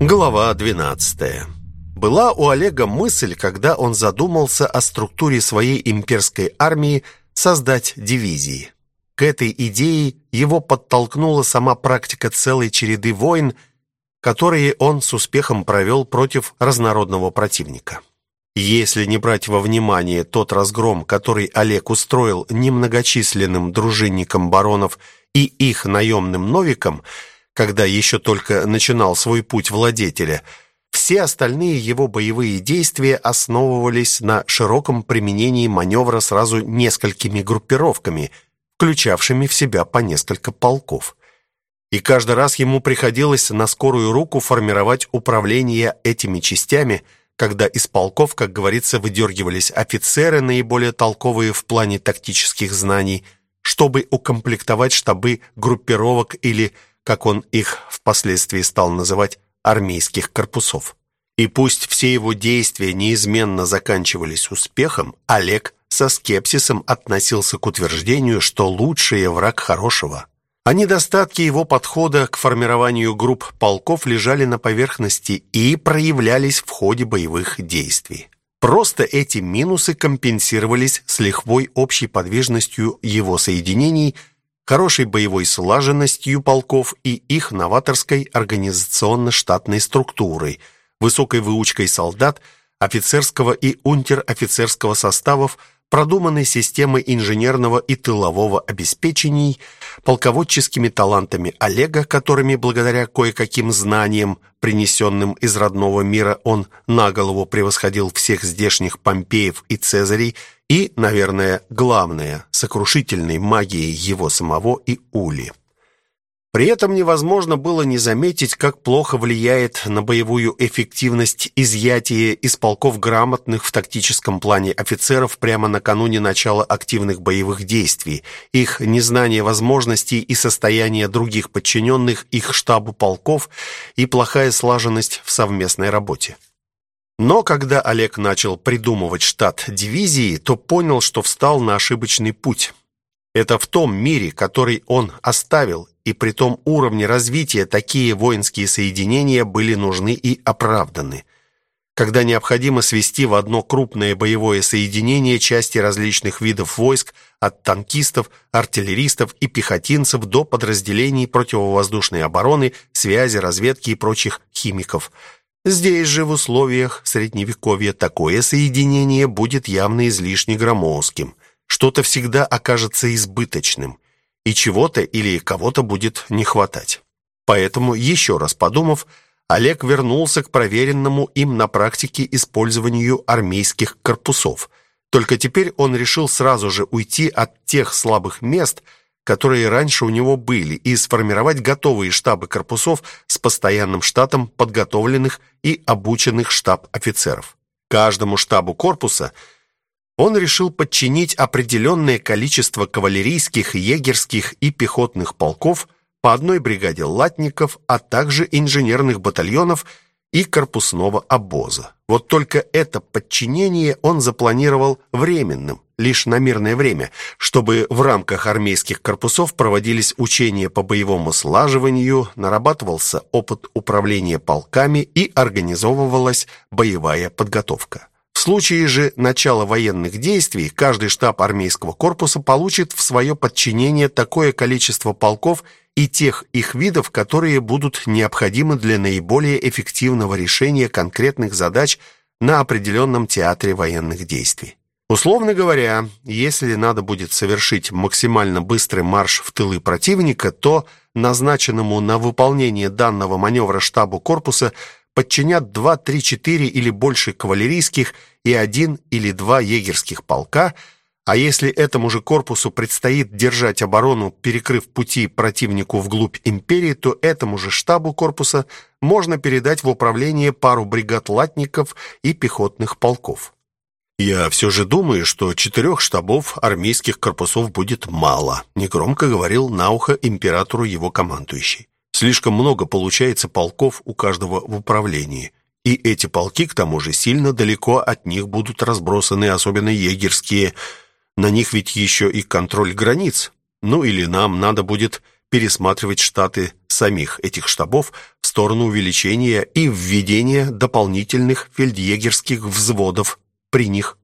Глава 12. Была у Олега мысль, когда он задумался о структуре своей имперской армии, создать дивизии. К этой идее его подтолкнула сама практика целой череды войн, которые он с успехом провел против разнородного противника. Если не брать во внимание тот разгром, который Олег устроил немногочисленным дружинникам баронов и их наемным новикам, когда еще только начинал свой путь владетеля, все остальные его боевые действия основывались на широком применении маневра сразу несколькими группировками, включавшими в себя по несколько полков. И каждый раз ему приходилось на скорую руку формировать управление этими частями, когда из полков, как говорится, выдергивались офицеры, наиболее толковые в плане тактических знаний, чтобы укомплектовать штабы группировок или как он их впоследствии стал называть, армейских корпусов. И пусть все его действия неизменно заканчивались успехом, Олег со скепсисом относился к утверждению, что лучший враг хорошего. А недостатки его подхода к формированию групп полков лежали на поверхности и проявлялись в ходе боевых действий. Просто эти минусы компенсировались с лихвой общей подвижностью его соединений – хорошей боевой слаженностью полков и их новаторской организационно-штатной структурой, высокой выучкой солдат, офицерского и унтер-офицерского составов, продуманной системой инженерного и тылового обеспечений, полководческими талантами Олега, которыми благодаря кое-каким знаниям, принесенным из родного мира, он на голову превосходил всех здешних Помпеев и Цезарей, и, наверное, главное, сокрушительной магией его самого и Ули. При этом невозможно было не заметить, как плохо влияет на боевую эффективность изъятие из полков грамотных в тактическом плане офицеров прямо накануне начала активных боевых действий, их незнание возможностей и состояния других подчиненных их штабу полков и плохая слаженность в совместной работе. Но когда Олег начал придумывать штат дивизии, то понял, что встал на ошибочный путь. Это в том мире, который он оставил, и при том уровне развития такие воинские соединения были нужны и оправданы. Когда необходимо свести в одно крупное боевое соединение части различных видов войск, от танкистов, артиллеристов и пехотинцев до подразделений противовоздушной обороны, связи, разведки и прочих химиков. Здесь же в условиях средневековья такое соединение будет явно излишне громоздким. Что-то всегда окажется избыточным – и чего-то или кого-то будет не хватать. Поэтому, еще раз подумав, Олег вернулся к проверенному им на практике использованию армейских корпусов. Только теперь он решил сразу же уйти от тех слабых мест, которые раньше у него были, и сформировать готовые штабы корпусов с постоянным штатом подготовленных и обученных штаб-офицеров. Каждому штабу корпуса – он решил подчинить определенное количество кавалерийских, егерских и пехотных полков по одной бригаде латников, а также инженерных батальонов и корпусного обоза. Вот только это подчинение он запланировал временным, лишь на мирное время, чтобы в рамках армейских корпусов проводились учения по боевому слаживанию, нарабатывался опыт управления полками и организовывалась боевая подготовка. В случае же начала военных действий каждый штаб армейского корпуса получит в свое подчинение такое количество полков и тех их видов, которые будут необходимы для наиболее эффективного решения конкретных задач на определенном театре военных действий. Условно говоря, если надо будет совершить максимально быстрый марш в тылы противника, то назначенному на выполнение данного маневра штабу корпуса – подчинят два, три, четыре или больше кавалерийских и один или два егерских полка, а если этому же корпусу предстоит держать оборону, перекрыв пути противнику вглубь империи, то этому же штабу корпуса можно передать в управление пару бригад латников и пехотных полков. «Я все же думаю, что четырех штабов армейских корпусов будет мало», негромко говорил на ухо императору его командующий. Слишком много получается полков у каждого в управлении. И эти полки, к тому же, сильно далеко от них будут разбросаны, особенно егерские. На них ведь еще и контроль границ. Ну или нам надо будет пересматривать штаты самих этих штабов в сторону увеличения и введения дополнительных фельдъегерских взводов при них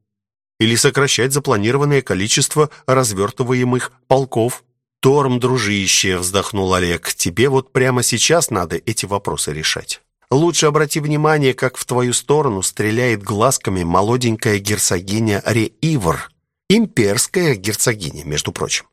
или сокращать запланированное количество развертываемых полков. «Торм, дружище», — вздохнул Олег, — «тебе вот прямо сейчас надо эти вопросы решать. Лучше обрати внимание, как в твою сторону стреляет глазками молоденькая герцогиня Реивр, имперская герцогиня, между прочим.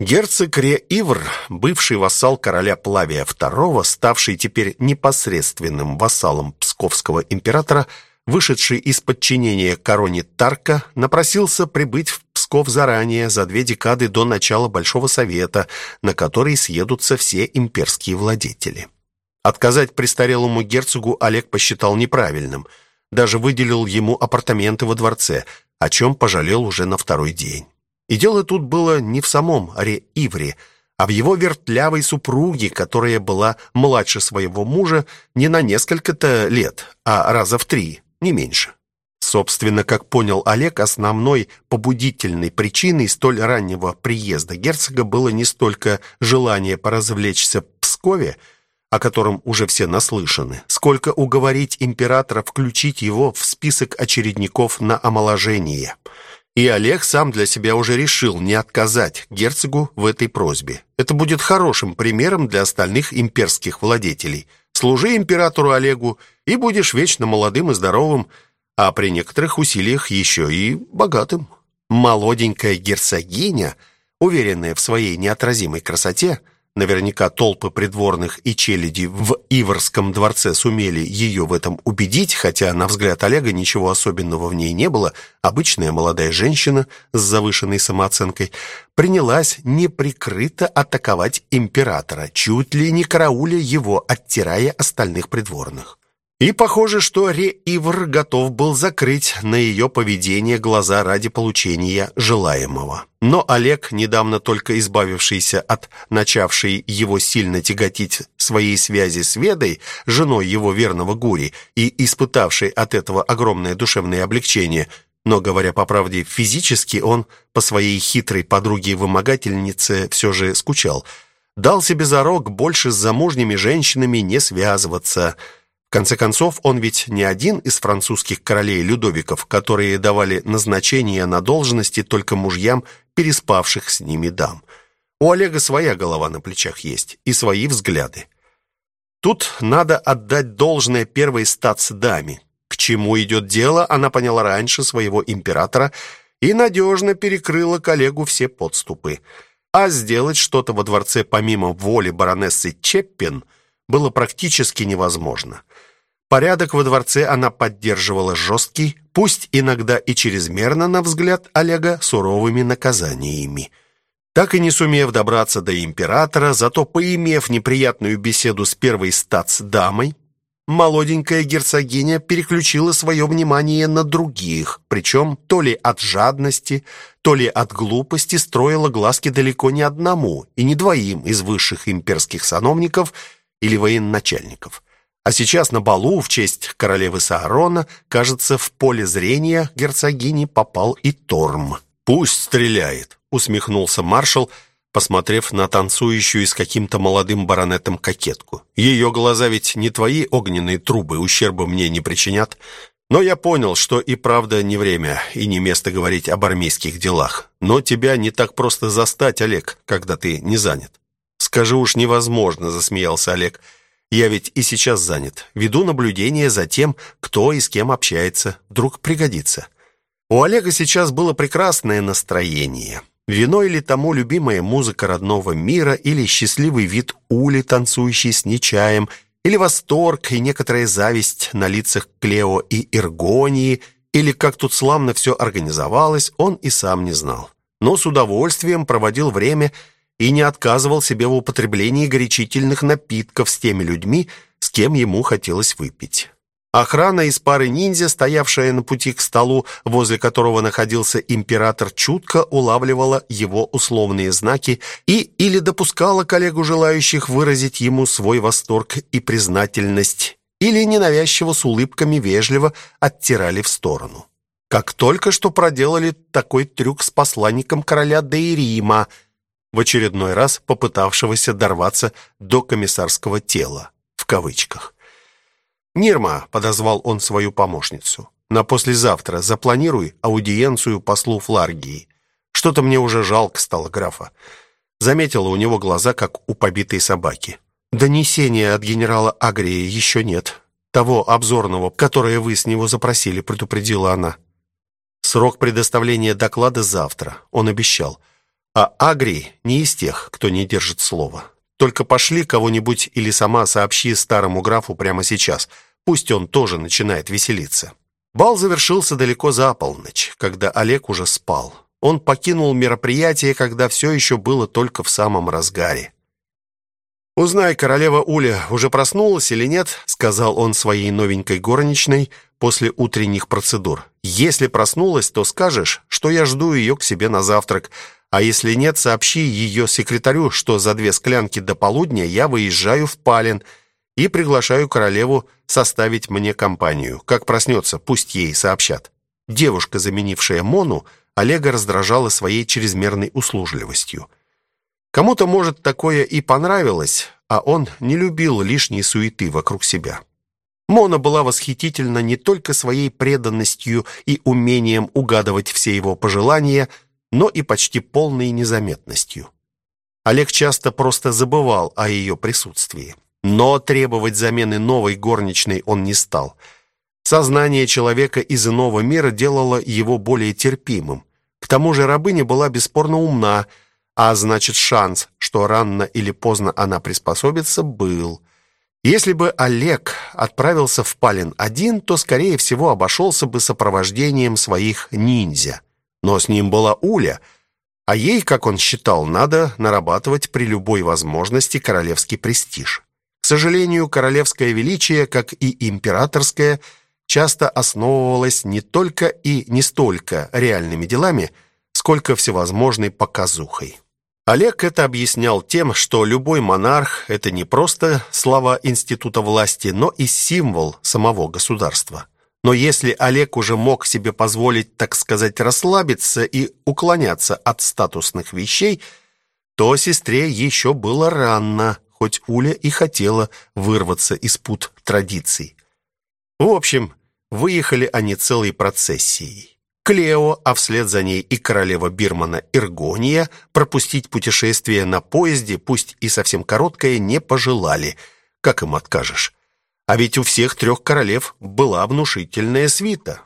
Герцог Реивр, бывший вассал короля Плавия II, ставший теперь непосредственным вассалом псковского императора, вышедший из подчинения короне Тарка, напросился прибыть в Псков заранее, за две декады до начала Большого Совета, на который съедутся все имперские владетели. Отказать престарелому герцогу Олег посчитал неправильным, даже выделил ему апартаменты во дворце, о чем пожалел уже на второй день. И дело тут было не в самом Ре-Ивре, а в его вертлявой супруге, которая была младше своего мужа не на несколько-то лет, а раза в три, не меньше. Собственно, как понял Олег, основной побудительной причиной столь раннего приезда герцога было не столько желание поразвлечься в Пскове, о котором уже все наслышаны, сколько уговорить императора включить его в список очередников на омоложение – и Олег сам для себя уже решил не отказать герцогу в этой просьбе. Это будет хорошим примером для остальных имперских владетелей. Служи императору Олегу, и будешь вечно молодым и здоровым, а при некоторых усилиях еще и богатым. Молоденькая герцогиня, уверенная в своей неотразимой красоте, Наверняка толпы придворных и челяди в Иварском дворце сумели ее в этом убедить, хотя, на взгляд Олега, ничего особенного в ней не было. Обычная молодая женщина с завышенной самооценкой принялась неприкрыто атаковать императора, чуть ли не карауля его, оттирая остальных придворных. И похоже, что Реивр готов был закрыть на ее поведение глаза ради получения желаемого. Но Олег, недавно только избавившийся от начавшей его сильно тяготить своей связи с Ведой, женой его верного Гури, и испытавший от этого огромное душевное облегчение, но, говоря по правде, физически он по своей хитрой подруге-вымогательнице все же скучал, дал себе зарок больше с замужними женщинами не связываться – конце концов, он ведь не один из французских королей Людовиков, которые давали назначение на должности только мужьям переспавших с ними дам. У Олега своя голова на плечах есть и свои взгляды. Тут надо отдать должное первой статс-даме. К чему идет дело, она поняла раньше своего императора и надежно перекрыла коллегу все подступы. А сделать что-то во дворце помимо воли баронессы Чеппин было практически невозможно. Порядок во дворце она поддерживала жесткий, пусть иногда и чрезмерно, на взгляд Олега, суровыми наказаниями. Так и не сумев добраться до императора, зато поимев неприятную беседу с первой статс-дамой, молоденькая герцогиня переключила свое внимание на других, причем то ли от жадности, то ли от глупости строила глазки далеко не одному и не двоим из высших имперских сановников или военачальников. А сейчас на балу в честь королевы Саарона, кажется, в поле зрения герцогини попал и Торм. «Пусть стреляет», — усмехнулся маршал, посмотрев на танцующую с каким-то молодым баронетом кокетку. «Ее глаза ведь не твои огненные трубы, ущерба мне не причинят». Но я понял, что и правда не время и не место говорить об армейских делах. Но тебя не так просто застать, Олег, когда ты не занят. Скажи уж невозможно, засмеялся Олег. Я ведь и сейчас занят. Веду наблюдение за тем, кто и с кем общается. Вдруг пригодится. У Олега сейчас было прекрасное настроение. Вино или тому любимая музыка родного мира, или счастливый вид Ули, танцующий с Нечаем, или восторг и некоторая зависть на лицах Клео и Иргонии, или как тут славно все организовалось, он и сам не знал. Но с удовольствием проводил время и не отказывал себе в употреблении горячительных напитков с теми людьми, с кем ему хотелось выпить. Охрана из пары ниндзя, стоявшая на пути к столу, возле которого находился император, чутко улавливала его условные знаки и или допускала коллегу желающих выразить ему свой восторг и признательность, или ненавязчиво с улыбками вежливо оттирали в сторону. Как только что проделали такой трюк с посланником короля Дейрима – в очередной раз попытавшегося дорваться до комиссарского тела. В кавычках. «Нирма», — подозвал он свою помощницу, — «на послезавтра запланируй аудиенцию послу Фларгии. Что-то мне уже жалко стало графа». Заметила у него глаза, как у побитой собаки. «Донесения от генерала Агрии еще нет. Того обзорного, которое вы с него запросили», — предупредила она. «Срок предоставления доклада завтра», — он обещал. «А Агрий не из тех, кто не держит слова. Только пошли кого-нибудь или сама сообщи старому графу прямо сейчас. Пусть он тоже начинает веселиться». Бал завершился далеко за полночь, когда Олег уже спал. Он покинул мероприятие, когда все еще было только в самом разгаре. «Узнай, королева Уля уже проснулась или нет», сказал он своей новенькой горничной после утренних процедур. «Если проснулась, то скажешь, что я жду ее к себе на завтрак, а если нет, сообщи ее секретарю, что за две склянки до полудня я выезжаю в Пален и приглашаю королеву составить мне компанию. Как проснется, пусть ей сообщат». Девушка, заменившая Мону, Олега раздражала своей чрезмерной услужливостью. Кому-то, может, такое и понравилось, а он не любил лишней суеты вокруг себя. Мона была восхитительна не только своей преданностью и умением угадывать все его пожелания, но и почти полной незаметностью. Олег часто просто забывал о ее присутствии. Но требовать замены новой горничной он не стал – Сознание человека из иного мира делало его более терпимым. К тому же рабыня была бесспорно умна, а значит шанс, что рано или поздно она приспособится, был. Если бы Олег отправился в Палин один, то, скорее всего, обошелся бы сопровождением своих ниндзя. Но с ним была Уля, а ей, как он считал, надо нарабатывать при любой возможности королевский престиж. К сожалению, королевское величие, как и императорское – часто основывалась не только и не столько реальными делами, сколько всевозможной показухой. Олег это объяснял тем, что любой монарх – это не просто слова института власти, но и символ самого государства. Но если Олег уже мог себе позволить, так сказать, расслабиться и уклоняться от статусных вещей, то сестре еще было рано, хоть Уля и хотела вырваться из пут традиций. В общем, выехали они целой процессией. Клео, а вслед за ней и королева Бирмана Иргония пропустить путешествие на поезде, пусть и совсем короткое, не пожелали. Как им откажешь? А ведь у всех трех королев была внушительная свита.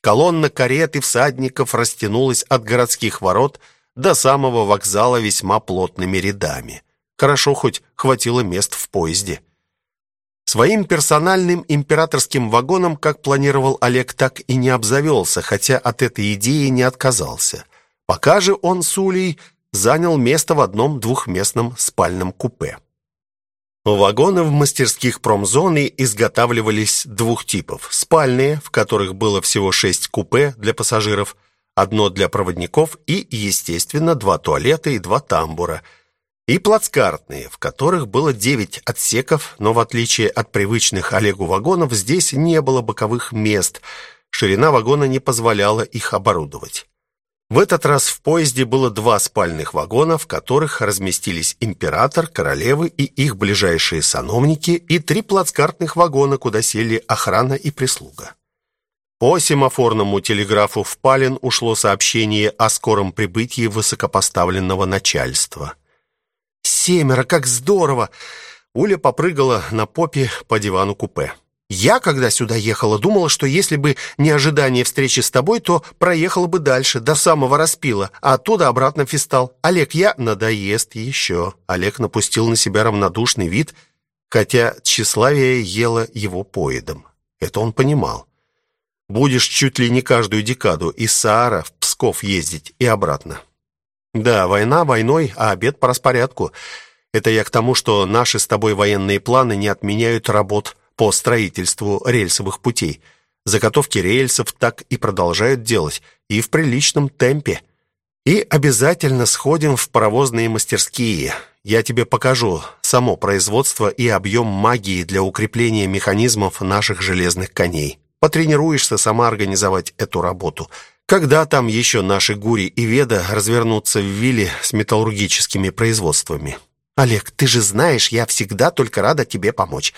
Колонна карет и всадников растянулась от городских ворот до самого вокзала весьма плотными рядами. Хорошо хоть хватило мест в поезде. Своим персональным императорским вагоном, как планировал Олег, так и не обзавелся, хотя от этой идеи не отказался. Пока же он с Улей занял место в одном двухместном спальном купе. Вагоны в мастерских промзоны изготавливались двух типов. Спальные, в которых было всего шесть купе для пассажиров, одно для проводников и, естественно, два туалета и два тамбура – и плацкартные, в которых было девять отсеков, но в отличие от привычных Олегу вагонов, здесь не было боковых мест. Ширина вагона не позволяла их оборудовать. В этот раз в поезде было два спальных вагона, в которых разместились император, королевы и их ближайшие сановники, и три плацкартных вагона, куда сели охрана и прислуга. По семафорному телеграфу в Пален ушло сообщение о скором прибытии высокопоставленного начальства – Семеро, как здорово!» Уля попрыгала на попе по дивану купе. «Я, когда сюда ехала, думала, что если бы не ожидание встречи с тобой, то проехала бы дальше, до самого распила, а оттуда обратно фистал. Олег, я...» «Надоест еще». Олег напустил на себя равнодушный вид, хотя тщеславие ело его поедом. Это он понимал. «Будешь чуть ли не каждую декаду из Саара в Псков ездить и обратно». Да, война войной, а обед по распорядку. Это я к тому, что наши с тобой военные планы не отменяют работ по строительству рельсовых путей. Заготовки рельсов так и продолжают делать, и в приличном темпе. И обязательно сходим в паровозные мастерские. Я тебе покажу само производство и объем магии для укрепления механизмов наших железных коней. Потренируешься сама организовать эту работу – когда там еще наши Гури и Веда развернутся в Вилле с металлургическими производствами? Олег, ты же знаешь, я всегда только рада тебе помочь.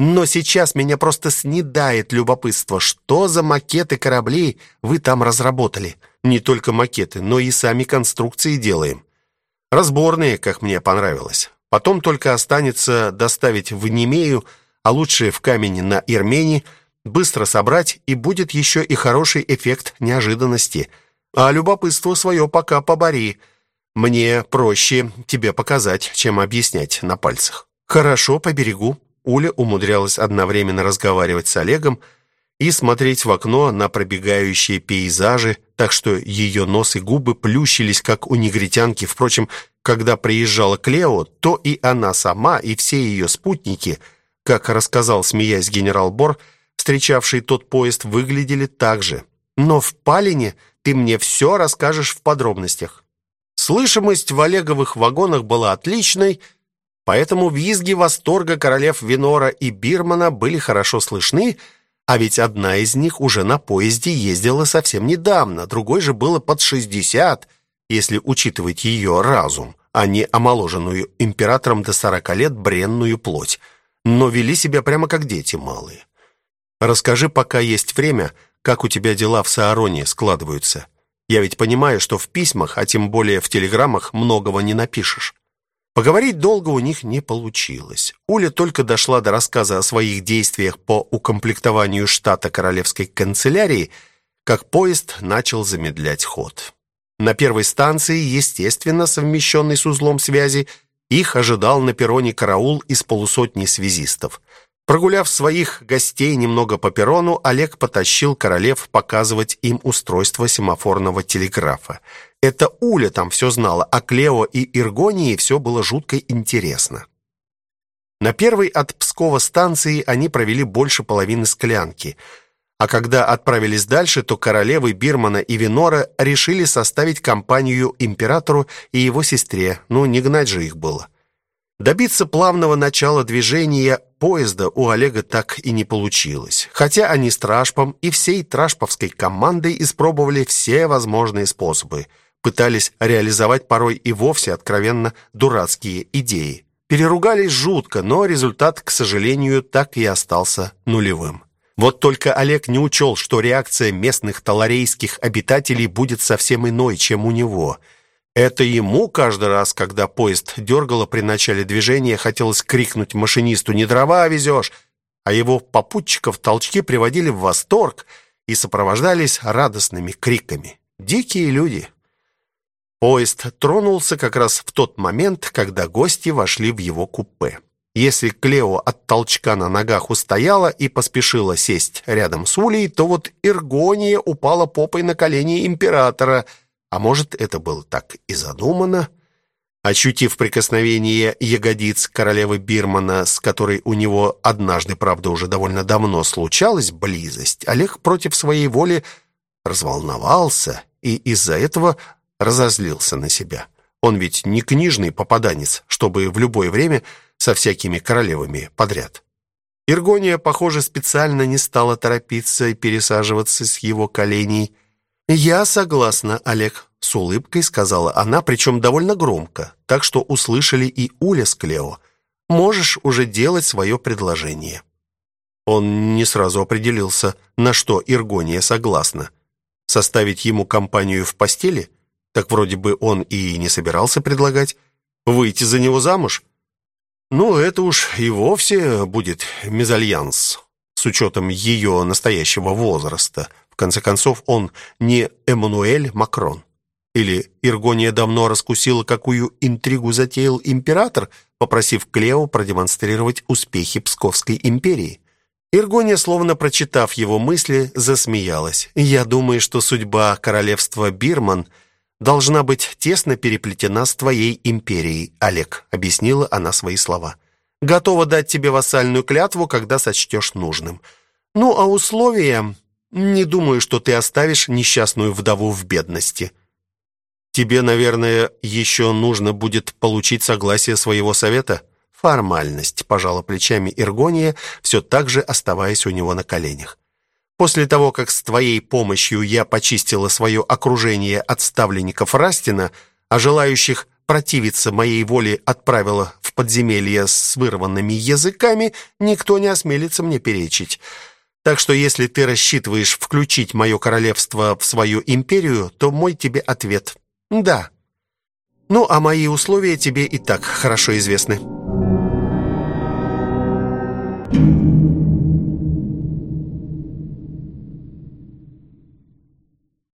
Но сейчас меня просто снедает любопытство, что за макеты кораблей вы там разработали. Не только макеты, но и сами конструкции делаем. Разборные, как мне понравилось. Потом только останется доставить в Немею, а лучше в камень на Ирмении, быстро собрать, и будет еще и хороший эффект неожиданности. А любопытство свое пока побори. Мне проще тебе показать, чем объяснять на пальцах. Хорошо, поберегу. Уля умудрялась одновременно разговаривать с Олегом и смотреть в окно на пробегающие пейзажи, так что ее нос и губы плющились, как у негритянки. Впрочем, когда приезжала Клео, то и она сама, и все ее спутники, как рассказал, смеясь генерал Бор, встречавший тот поезд, выглядели так же. Но в Палине ты мне все расскажешь в подробностях. Слышимость в Олеговых вагонах была отличной, Поэтому визги восторга королев Винора и Бирмана были хорошо слышны, а ведь одна из них уже на поезде ездила совсем недавно, другой же было под 60, если учитывать ее разум, а не омоложенную императором до 40 лет бренную плоть. Но вели себя прямо как дети малые. Расскажи, пока есть время, как у тебя дела в Саароне складываются. Я ведь понимаю, что в письмах, а тем более в телеграммах, многого не напишешь. Поговорить долго у них не получилось. Уля только дошла до рассказа о своих действиях по укомплектованию штата королевской канцелярии, как поезд начал замедлять ход. На первой станции, естественно, совмещенной с узлом связи, их ожидал на перроне караул из полусотни связистов. Прогуляв своих гостей немного по перрону, Олег потащил королев показывать им устройство семафорного телеграфа. Это Уля там все знала, а Клео и Иргонии все было жутко интересно. На первой от Пскова станции они провели больше половины склянки. А когда отправились дальше, то королевы Бирмана и Винора решили составить компанию императору и его сестре. Ну, не гнать же их было. Добиться плавного начала движения поезда у Олега так и не получилось. Хотя они с Трашпом и всей Трашповской командой испробовали все возможные способы. Пытались реализовать порой и вовсе откровенно дурацкие идеи. Переругались жутко, но результат, к сожалению, так и остался нулевым. Вот только Олег не учел, что реакция местных таларейских обитателей будет совсем иной, чем у него – это ему каждый раз, когда поезд дергало при начале движения, хотелось крикнуть машинисту «Не дрова везешь!», а его попутчиков толчки приводили в восторг и сопровождались радостными криками. Дикие люди. Поезд тронулся как раз в тот момент, когда гости вошли в его купе. Если Клео от толчка на ногах устояла и поспешила сесть рядом с Улей, то вот Иргония упала попой на колени императора – а может, это было так и задумано? Ощутив прикосновение ягодиц королевы Бирмана, с которой у него однажды, правда, уже довольно давно случалась близость, Олег против своей воли разволновался и из-за этого разозлился на себя. Он ведь не книжный попаданец, чтобы в любое время со всякими королевами подряд. Иргония, похоже, специально не стала торопиться и пересаживаться с его коленей, «Я согласна, Олег», — с улыбкой сказала она, причем довольно громко, так что услышали и Уля с Клео. «Можешь уже делать свое предложение». Он не сразу определился, на что Иргония согласна. Составить ему компанию в постели? Так вроде бы он и не собирался предлагать. Выйти за него замуж? Ну, это уж и вовсе будет мезальянс, с учетом ее настоящего возраста конце концов, он не Эммануэль Макрон. Или Иргония давно раскусила, какую интригу затеял император, попросив Клео продемонстрировать успехи Псковской империи. Иргония, словно прочитав его мысли, засмеялась. «Я думаю, что судьба королевства Бирман должна быть тесно переплетена с твоей империей, Олег», объяснила она свои слова. «Готова дать тебе вассальную клятву, когда сочтешь нужным. Ну, а условия не думаю, что ты оставишь несчастную вдову в бедности. Тебе, наверное, еще нужно будет получить согласие своего совета. Формальность, пожала плечами Иргония, все так же оставаясь у него на коленях. После того, как с твоей помощью я почистила свое окружение от ставленников Растина, а желающих противиться моей воле отправила в подземелье с вырванными языками, никто не осмелится мне перечить. Так что если ты рассчитываешь включить мое королевство в свою империю, то мой тебе ответ – да. Ну, а мои условия тебе и так хорошо известны».